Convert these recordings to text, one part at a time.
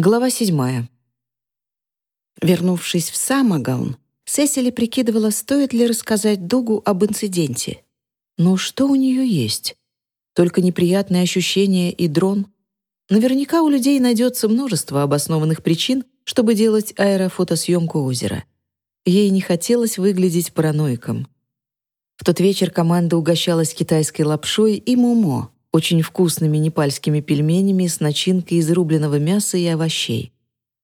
Глава седьмая. Вернувшись в Самогаун, Сесили прикидывала, стоит ли рассказать Дугу об инциденте. Но что у нее есть? Только неприятные ощущения и дрон. Наверняка у людей найдется множество обоснованных причин, чтобы делать аэрофотосъемку озера. Ей не хотелось выглядеть параноиком. В тот вечер команда угощалась китайской лапшой и момо, очень вкусными непальскими пельменями с начинкой из рубленого мяса и овощей.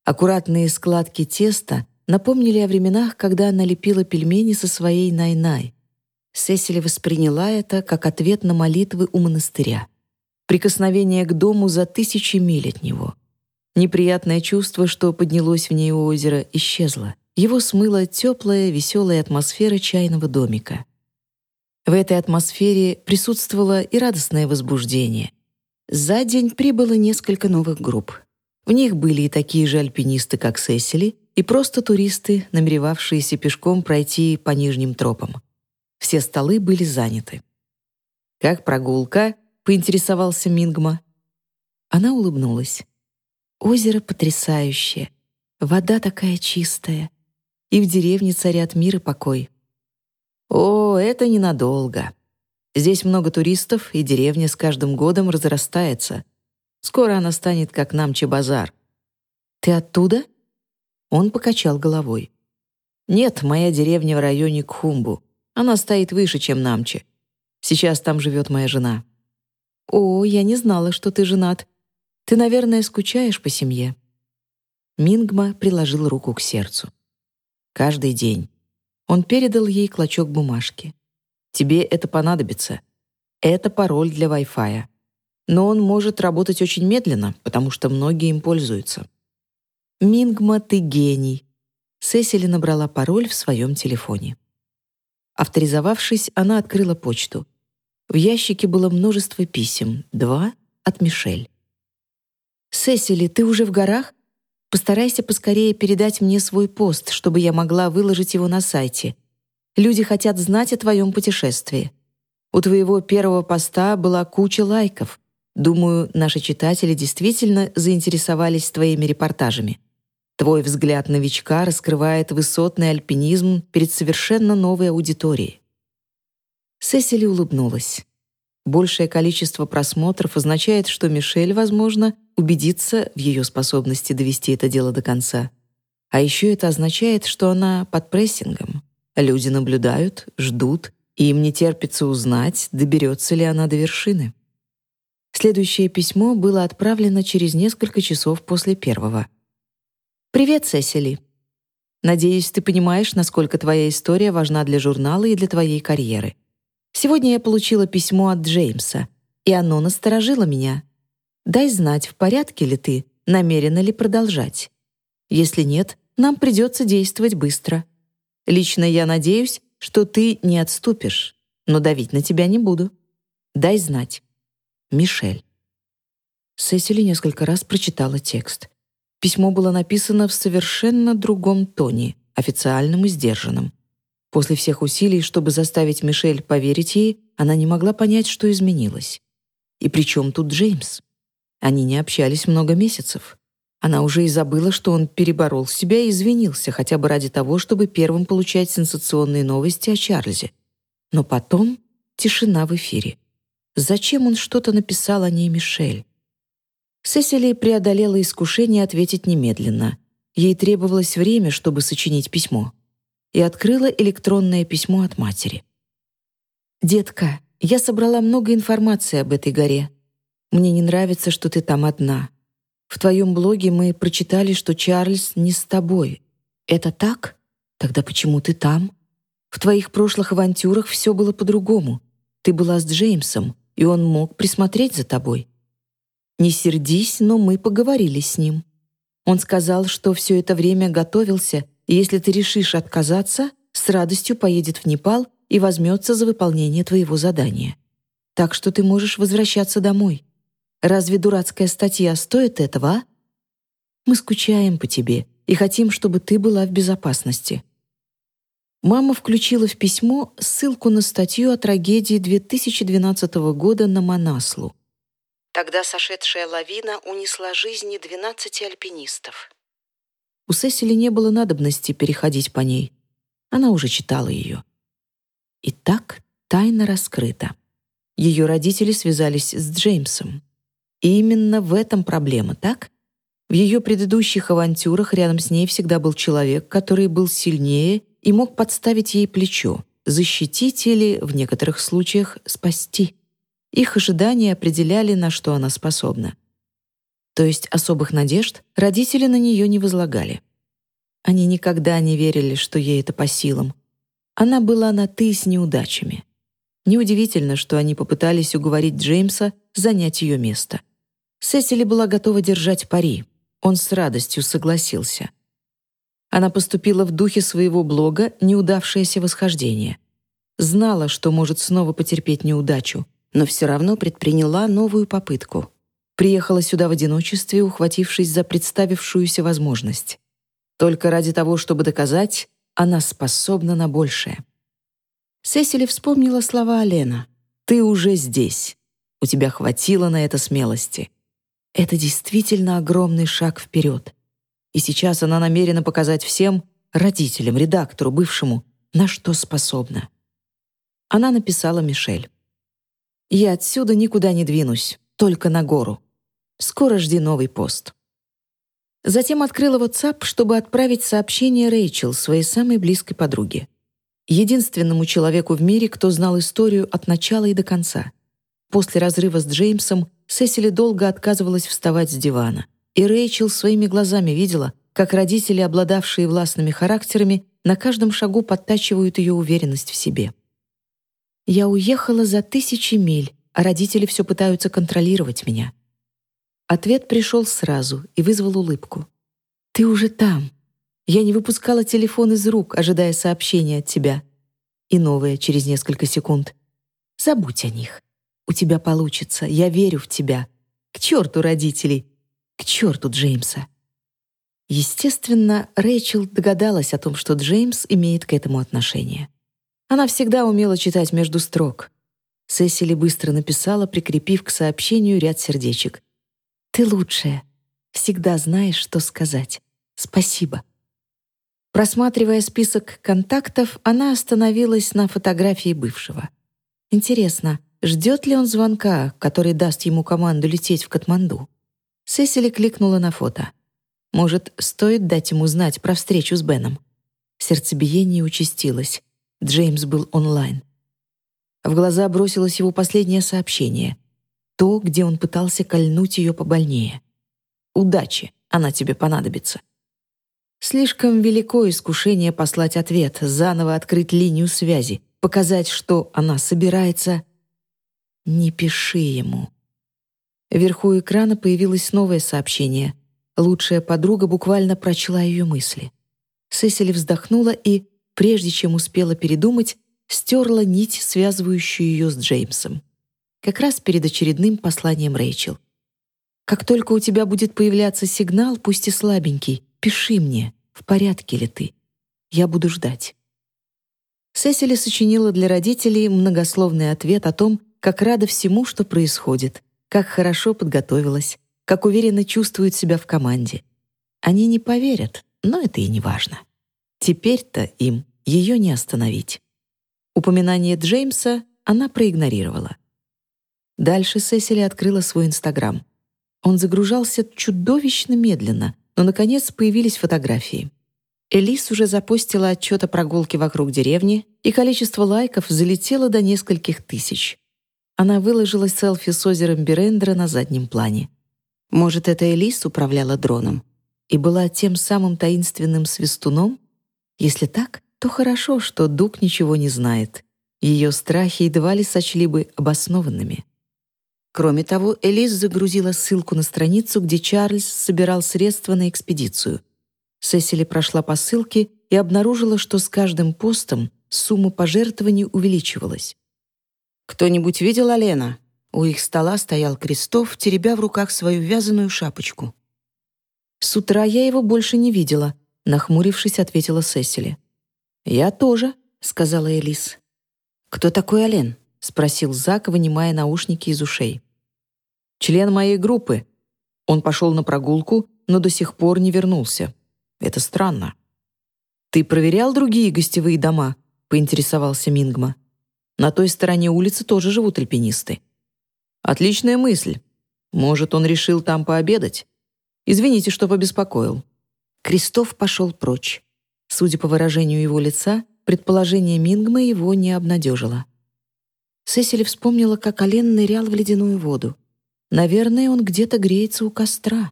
Аккуратные складки теста напомнили о временах, когда она лепила пельмени со своей Най-Най. Сесили восприняла это как ответ на молитвы у монастыря. Прикосновение к дому за тысячи миль от него. Неприятное чувство, что поднялось в ней у озера, исчезло. Его смыла теплая, веселая атмосфера чайного домика. В этой атмосфере присутствовало и радостное возбуждение. За день прибыло несколько новых групп. В них были и такие же альпинисты, как Сесили, и просто туристы, намеревавшиеся пешком пройти по нижним тропам. Все столы были заняты. «Как прогулка?» — поинтересовался Мингма. Она улыбнулась. «Озеро потрясающее, вода такая чистая, и в деревне царят мир и покой. О, это ненадолго. Здесь много туристов, и деревня с каждым годом разрастается. Скоро она станет как Намче-базар. Ты оттуда? Он покачал головой. Нет, моя деревня в районе Кхумбу. Она стоит выше, чем Намче. Сейчас там живет моя жена. О, я не знала, что ты женат. Ты, наверное, скучаешь по семье. Мингма приложил руку к сердцу. Каждый день. Он передал ей клочок бумажки. «Тебе это понадобится. Это пароль для Wi-Fi. Но он может работать очень медленно, потому что многие им пользуются». «Мингма, ты гений!» Сесили набрала пароль в своем телефоне. Авторизовавшись, она открыла почту. В ящике было множество писем, два от Мишель. «Сесили, ты уже в горах? Постарайся поскорее передать мне свой пост, чтобы я могла выложить его на сайте. Люди хотят знать о твоем путешествии. У твоего первого поста была куча лайков. Думаю, наши читатели действительно заинтересовались твоими репортажами. Твой взгляд новичка раскрывает высотный альпинизм перед совершенно новой аудиторией. Сесили улыбнулась. Большее количество просмотров означает, что Мишель, возможно, убедиться в ее способности довести это дело до конца. А еще это означает, что она под прессингом. Люди наблюдают, ждут, и им не терпится узнать, доберется ли она до вершины. Следующее письмо было отправлено через несколько часов после первого. «Привет, Сесили. Надеюсь, ты понимаешь, насколько твоя история важна для журнала и для твоей карьеры. Сегодня я получила письмо от Джеймса, и оно насторожило меня. Дай знать, в порядке ли ты, намерена ли продолжать. Если нет, нам придется действовать быстро. Лично я надеюсь, что ты не отступишь, но давить на тебя не буду. Дай знать. Мишель. Сесили несколько раз прочитала текст. Письмо было написано в совершенно другом тоне, официальном и сдержанном. После всех усилий, чтобы заставить Мишель поверить ей, она не могла понять, что изменилось. И при чем тут Джеймс? Они не общались много месяцев. Она уже и забыла, что он переборол себя и извинился, хотя бы ради того, чтобы первым получать сенсационные новости о Чарльзе. Но потом тишина в эфире. Зачем он что-то написал о ней Мишель? Сесили преодолела искушение ответить немедленно. Ей требовалось время, чтобы сочинить письмо. И открыла электронное письмо от матери. «Детка, я собрала много информации об этой горе. Мне не нравится, что ты там одна. В твоем блоге мы прочитали, что Чарльз не с тобой. Это так? Тогда почему ты там? В твоих прошлых авантюрах все было по-другому. Ты была с Джеймсом, и он мог присмотреть за тобой. Не сердись, но мы поговорили с ним. Он сказал, что все это время готовился, и если ты решишь отказаться, с радостью поедет в Непал и возьмется за выполнение твоего задания. Так что ты можешь возвращаться домой. Разве дурацкая статья стоит этого, а? Мы скучаем по тебе и хотим, чтобы ты была в безопасности». Мама включила в письмо ссылку на статью о трагедии 2012 года на Манаслу. Тогда сошедшая лавина унесла жизни 12 альпинистов. У Сесили не было надобности переходить по ней. Она уже читала ее. Итак, тайна раскрыта. Ее родители связались с Джеймсом. И именно в этом проблема, так? В ее предыдущих авантюрах рядом с ней всегда был человек, который был сильнее и мог подставить ей плечо, защитить или, в некоторых случаях, спасти. Их ожидания определяли, на что она способна. То есть особых надежд родители на нее не возлагали. Они никогда не верили, что ей это по силам. Она была на «ты» с неудачами. Неудивительно, что они попытались уговорить Джеймса занять ее место. Сесили была готова держать пари. Он с радостью согласился. Она поступила в духе своего блога «Неудавшееся восхождение». Знала, что может снова потерпеть неудачу, но все равно предприняла новую попытку. Приехала сюда в одиночестве, ухватившись за представившуюся возможность. Только ради того, чтобы доказать, она способна на большее. Сесили вспомнила слова Алена. «Ты уже здесь. У тебя хватило на это смелости». Это действительно огромный шаг вперед. И сейчас она намерена показать всем, родителям, редактору, бывшему, на что способна. Она написала Мишель. Я отсюда никуда не двинусь, только на гору. Скоро жди новый пост. Затем открыла WhatsApp, чтобы отправить сообщение Рэйчел, своей самой близкой подруге. Единственному человеку в мире, кто знал историю от начала и до конца. После разрыва с Джеймсом Сесили долго отказывалась вставать с дивана. И Рэйчел своими глазами видела, как родители, обладавшие властными характерами, на каждом шагу подтачивают ее уверенность в себе. Я уехала за тысячи миль, а родители все пытаются контролировать меня. Ответ пришел сразу и вызвал улыбку. «Ты уже там. Я не выпускала телефон из рук, ожидая сообщения от тебя». И новое через несколько секунд. «Забудь о них. У тебя получится. Я верю в тебя. К черту родителей. К черту Джеймса». Естественно, Рэйчел догадалась о том, что Джеймс имеет к этому отношение. Она всегда умела читать между строк. Сесили быстро написала, прикрепив к сообщению ряд сердечек. «Ты лучшая. Всегда знаешь, что сказать. Спасибо». Просматривая список контактов, она остановилась на фотографии бывшего. Интересно, ждет ли он звонка, который даст ему команду лететь в Катманду? Сесили кликнула на фото. Может, стоит дать ему знать про встречу с Беном? Сердцебиение участилось. Джеймс был онлайн. В глаза бросилось его последнее сообщение. То, где он пытался кольнуть ее побольнее. «Удачи, она тебе понадобится». Слишком велико искушение послать ответ, заново открыть линию связи, показать, что она собирается. Не пиши ему. Вверху экрана появилось новое сообщение. Лучшая подруга буквально прочла ее мысли. Сесили вздохнула и прежде чем успела передумать, стерла нить, связывающую ее с Джеймсом. Как раз перед очередным посланием Рэйчел. «Как только у тебя будет появляться сигнал, пусть и слабенький, пиши мне, в порядке ли ты. Я буду ждать». Сесили сочинила для родителей многословный ответ о том, как рада всему, что происходит, как хорошо подготовилась, как уверенно чувствует себя в команде. Они не поверят, но это и не важно. Теперь-то им ее не остановить. Упоминание Джеймса она проигнорировала. Дальше Сесили открыла свой Инстаграм. Он загружался чудовищно медленно, но, наконец, появились фотографии. Элис уже запостила отчет о прогулке вокруг деревни, и количество лайков залетело до нескольких тысяч. Она выложила селфи с озером Берендера на заднем плане. Может, это Элис управляла дроном и была тем самым таинственным свистуном, если так, то хорошо, что Дуг ничего не знает. Ее страхи едва ли сочли бы обоснованными. Кроме того, Элис загрузила ссылку на страницу, где Чарльз собирал средства на экспедицию. Сесили прошла по ссылке и обнаружила, что с каждым постом сумма пожертвований увеличивалась. «Кто-нибудь видел Алена?» У их стола стоял Крестов, теребя в руках свою вязаную шапочку. «С утра я его больше не видела», Нахмурившись, ответила Сесили. «Я тоже», — сказала Элис. «Кто такой Ален?» — спросил Зак, вынимая наушники из ушей. Член моей группы. Он пошел на прогулку, но до сих пор не вернулся. Это странно. «Ты проверял другие гостевые дома?» — поинтересовался Мингма. «На той стороне улицы тоже живут альпинисты». «Отличная мысль. Может, он решил там пообедать? Извините, что побеспокоил». Крестов пошел прочь. Судя по выражению его лица, предположение Мингма его не обнадежило. Сесили вспомнила, как Ален нырял в ледяную воду. Наверное, он где-то греется у костра.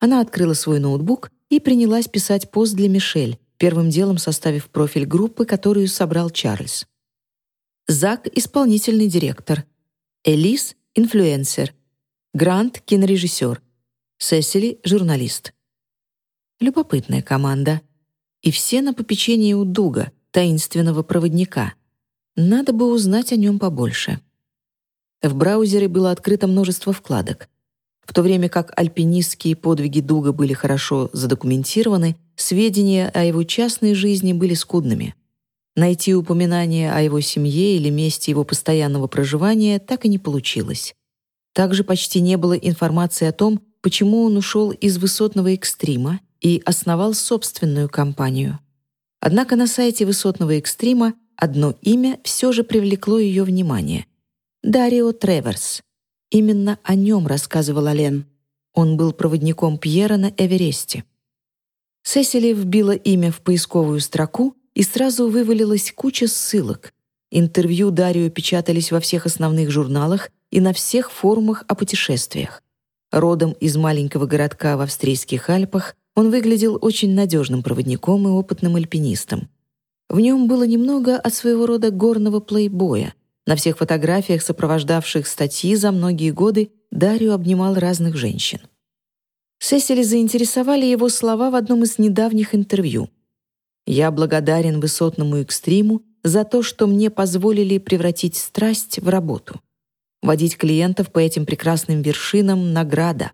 Она открыла свой ноутбук и принялась писать пост для Мишель, первым делом составив профиль группы, которую собрал Чарльз. Зак — исполнительный директор. Элис — инфлюенсер. Грант — кинорежиссер. Сесили — журналист. Любопытная команда. И все на попечении у Дуга, таинственного проводника. Надо бы узнать о нем побольше. В браузере было открыто множество вкладок. В то время как альпинистские подвиги Дуга были хорошо задокументированы, сведения о его частной жизни были скудными. Найти упоминание о его семье или месте его постоянного проживания так и не получилось. Также почти не было информации о том, почему он ушел из высотного экстрима и основал собственную компанию. Однако на сайте высотного экстрима одно имя все же привлекло ее внимание — Дарио Треверс. Именно о нем рассказывал Ален. Он был проводником Пьера на Эвересте. Сесили вбила имя в поисковую строку, и сразу вывалилась куча ссылок. Интервью Дарио печатались во всех основных журналах и на всех форумах о путешествиях. Родом из маленького городка в австрийских Альпах, он выглядел очень надежным проводником и опытным альпинистом. В нем было немного от своего рода горного плейбоя — на всех фотографиях, сопровождавших статьи за многие годы, Дарью обнимал разных женщин. Сесили заинтересовали его слова в одном из недавних интервью. «Я благодарен высотному экстриму за то, что мне позволили превратить страсть в работу. Водить клиентов по этим прекрасным вершинам — награда.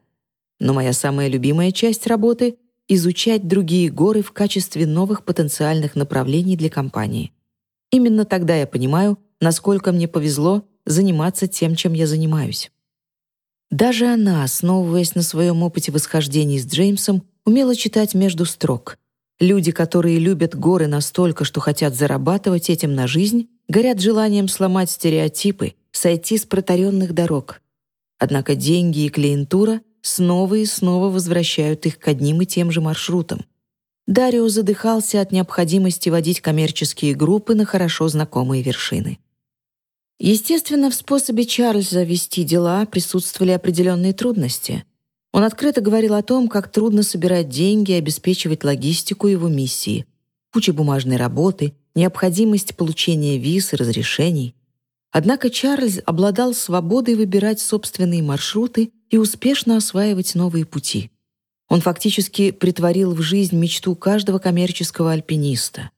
Но моя самая любимая часть работы — изучать другие горы в качестве новых потенциальных направлений для компании. Именно тогда я понимаю, насколько мне повезло заниматься тем, чем я занимаюсь. Даже она, основываясь на своем опыте восхождений с Джеймсом, умела читать между строк. Люди, которые любят горы настолько, что хотят зарабатывать этим на жизнь, горят желанием сломать стереотипы, сойти с протаренных дорог. Однако деньги и клиентура снова и снова возвращают их к одним и тем же маршрутам. Дарио задыхался от необходимости водить коммерческие группы на хорошо знакомые вершины. Естественно, в способе Чарльза вести дела присутствовали определенные трудности. Он открыто говорил о том, как трудно собирать деньги и обеспечивать логистику его миссии, куча бумажной работы, необходимость получения виз и разрешений. Однако Чарльз обладал свободой выбирать собственные маршруты и успешно осваивать новые пути. Он фактически притворил в жизнь мечту каждого коммерческого альпиниста.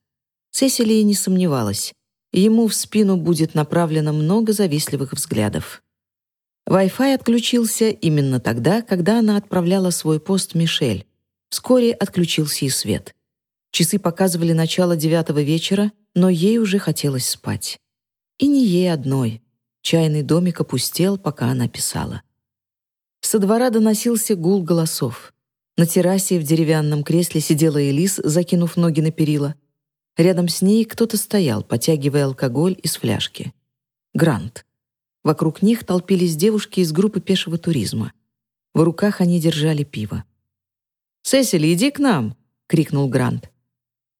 Сесилия не сомневалась ему в спину будет направлено много завистливых взглядов. Wi-Fi отключился именно тогда, когда она отправляла свой пост Мишель. Вскоре отключился и свет. Часы показывали начало девятого вечера, но ей уже хотелось спать. И не ей одной. Чайный домик опустел, пока она писала. Со двора доносился гул голосов. На террасе в деревянном кресле сидела Элис, закинув ноги на перила. Рядом с ней кто-то стоял, потягивая алкоголь из фляжки. Грант. Вокруг них толпились девушки из группы пешего туризма. В руках они держали пиво. «Сесили, иди к нам!» — крикнул Грант.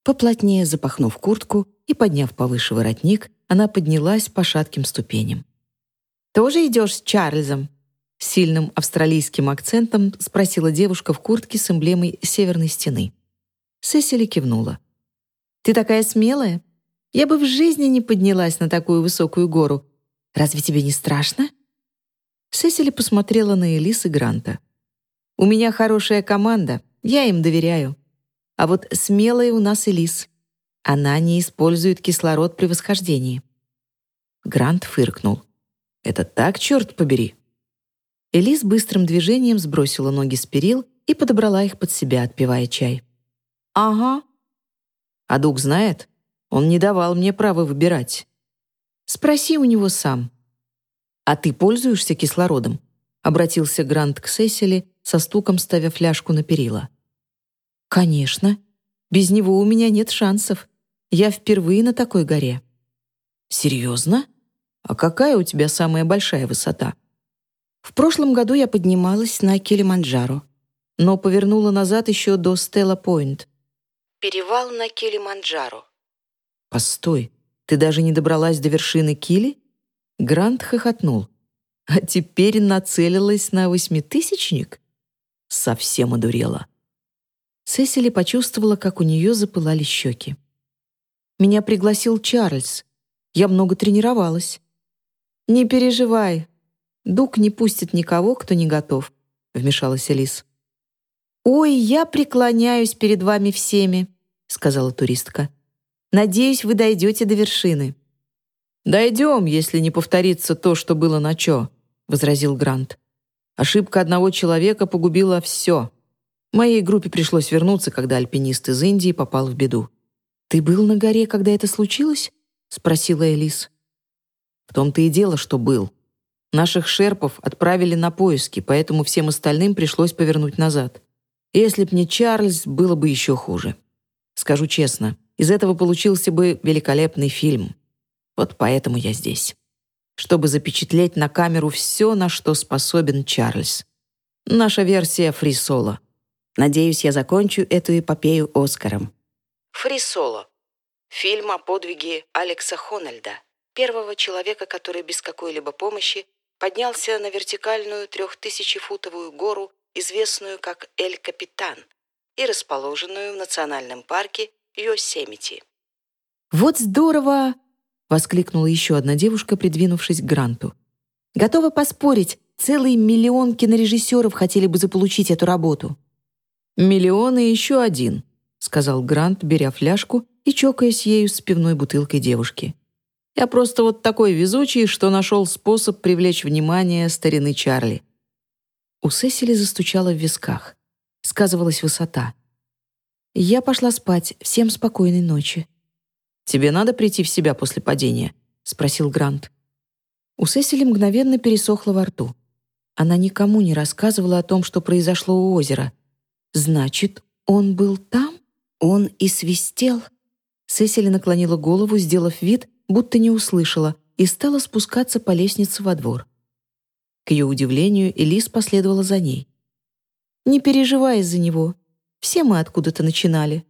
Поплотнее запахнув куртку и подняв повыше воротник, она поднялась по шатким ступеням. «Тоже идешь с Чарльзом?» С сильным австралийским акцентом спросила девушка в куртке с эмблемой Северной стены. Сесили кивнула. Ты такая смелая. Я бы в жизни не поднялась на такую высокую гору. Разве тебе не страшно?» Сесили посмотрела на Элис и Гранта. «У меня хорошая команда, я им доверяю. А вот смелая у нас Элис. Она не использует кислород при восхождении». Грант фыркнул. «Это так, черт побери!» Элис быстрым движением сбросила ноги с перил и подобрала их под себя, отпивая чай. «Ага, а Дуг знает? Он не давал мне права выбирать. Спроси у него сам. А ты пользуешься кислородом? — обратился Грант к Сесили, со стуком ставя фляжку на перила. «Конечно. Без него у меня нет шансов. Я впервые на такой горе». «Серьезно? А какая у тебя самая большая высота?» «В прошлом году я поднималась на Килиманджаро, но повернула назад еще до Стелла-Пойнт». «Перевал на Килиманджаро». «Постой, ты даже не добралась до вершины Кили?» Грант хохотнул. «А теперь нацелилась на восьмитысячник?» Совсем одурела. Сесили почувствовала, как у нее запылали щеки. Меня пригласил Чарльз. Я много тренировалась. «Не переживай. Дук не пустит никого, кто не готов», — вмешалась Элис. «Ой, я преклоняюсь перед вами всеми», — сказала туристка. «Надеюсь, вы дойдете до вершины». «Дойдем, если не повторится то, что было на Чо», — возразил Грант. «Ошибка одного человека погубила все. Моей группе пришлось вернуться, когда альпинист из Индии попал в беду. «Ты был на горе, когда это случилось?» — спросила Элис. «В том-то и дело, что был. Наших шерпов отправили на поиски, поэтому всем остальным пришлось повернуть назад. Если б не Чарльз, было бы еще хуже. Скажу честно, из этого получился бы великолепный фильм. Вот поэтому я здесь. Чтобы запечатлеть на камеру все, на что способен Чарльз. Наша версия фри-соло. Надеюсь, я закончу эту эпопею Оскаром. Фри-соло. Фильм о подвиге Алекса Хональда, первого человека, который без какой-либо помощи поднялся на вертикальную трехтысячефутовую гору, известную как Эль-Капитан, и расположенную в национальном парке Йосемити. «Вот здорово!» — воскликнула еще одна девушка, придвинувшись к Гранту. «Готова поспорить, целые миллион кинорежиссеров хотели бы заполучить эту работу». «Миллион и еще один», — сказал Грант, беря фляжку и чокаясь ею с пивной бутылкой девушки. «Я просто вот такой везучий, что нашел способ привлечь внимание старины Чарли». У Сесили застучало в висках. Сказывалась высота. Я пошла спать. Всем спокойной ночи. «Тебе надо прийти в себя после падения?» — спросил Грант. У Сесили мгновенно пересохло во рту. Она никому не рассказывала о том, что произошло у озера. Значит, он был там? Он и свистел. Сесили наклонила голову, сделав вид, будто не услышала, и стала спускаться по лестнице во двор. К ее удивлению, Элис последовала за ней. «Не переживай из-за него. Все мы откуда-то начинали.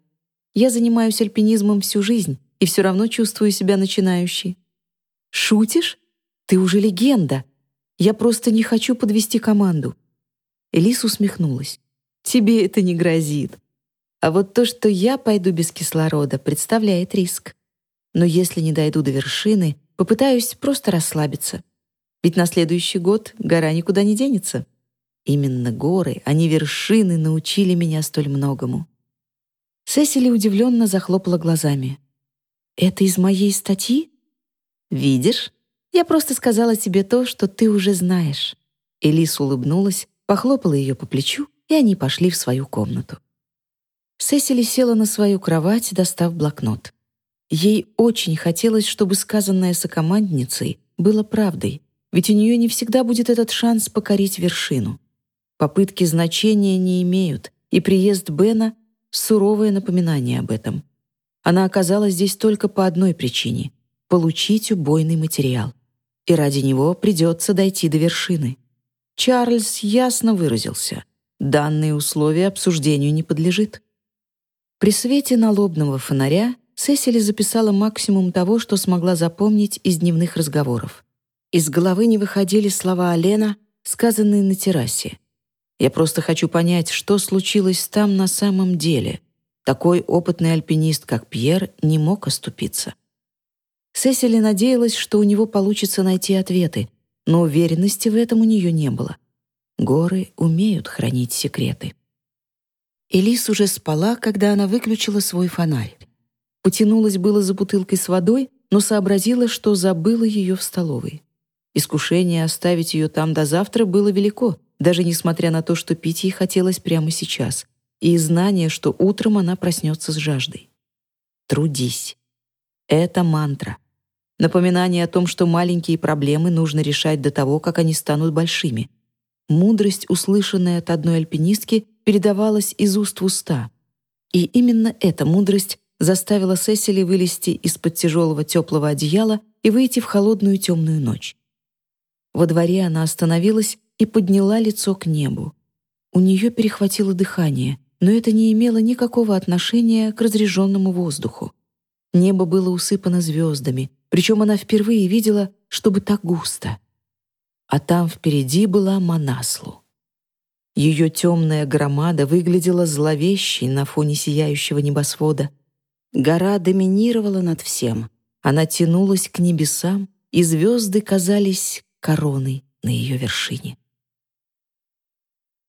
Я занимаюсь альпинизмом всю жизнь и все равно чувствую себя начинающей». «Шутишь? Ты уже легенда. Я просто не хочу подвести команду». Элис усмехнулась. «Тебе это не грозит. А вот то, что я пойду без кислорода, представляет риск. Но если не дойду до вершины, попытаюсь просто расслабиться. Ведь на следующий год гора никуда не денется. Именно горы, а не вершины научили меня столь многому. Сесили удивленно захлопала глазами. «Это из моей статьи?» «Видишь? Я просто сказала тебе то, что ты уже знаешь». Элис улыбнулась, похлопала ее по плечу, и они пошли в свою комнату. Сесили села на свою кровать, достав блокнот. Ей очень хотелось, чтобы сказанное сокомандницей было правдой, ведь у нее не всегда будет этот шанс покорить вершину. Попытки значения не имеют, и приезд Бена — суровое напоминание об этом. Она оказалась здесь только по одной причине — получить убойный материал. И ради него придется дойти до вершины. Чарльз ясно выразился. Данное условие обсуждению не подлежит. При свете налобного фонаря Сесили записала максимум того, что смогла запомнить из дневных разговоров. Из головы не выходили слова Алена, сказанные на террасе. «Я просто хочу понять, что случилось там на самом деле. Такой опытный альпинист, как Пьер, не мог оступиться». Сесили надеялась, что у него получится найти ответы, но уверенности в этом у нее не было. Горы умеют хранить секреты. Элис уже спала, когда она выключила свой фонарь. Потянулась было за бутылкой с водой, но сообразила, что забыла ее в столовой. Искушение оставить ее там до завтра было велико, даже несмотря на то, что пить ей хотелось прямо сейчас, и знание, что утром она проснется с жаждой. Трудись. Это мантра. Напоминание о том, что маленькие проблемы нужно решать до того, как они станут большими. мудрость, услышанная от одной альпинистки, передавалась из уст в уста. И именно эта мудрость заставила Сесили вылезти из-под тяжелого теплого одеяла и выйти в холодную темную ночь. Во дворе она остановилась и подняла лицо к небу. У нее перехватило дыхание, но это не имело никакого отношения к разреженному воздуху. Небо было усыпано звездами, причем она впервые видела, чтобы так густо. А там впереди была Манаслу. Ее темная громада выглядела зловещей на фоне сияющего небосвода. Гора доминировала над всем. Она тянулась к небесам, и звезды казались короной на ее вершине.